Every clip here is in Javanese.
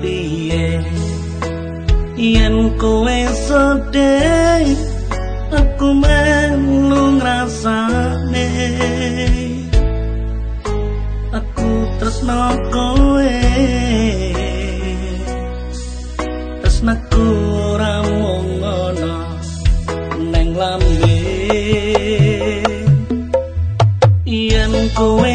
piye? Yen kowe sedih aku melu ngrasane. Aku tresno kowe. Tresnaku ora mung ana neng lambe. Yen kowe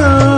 Oh.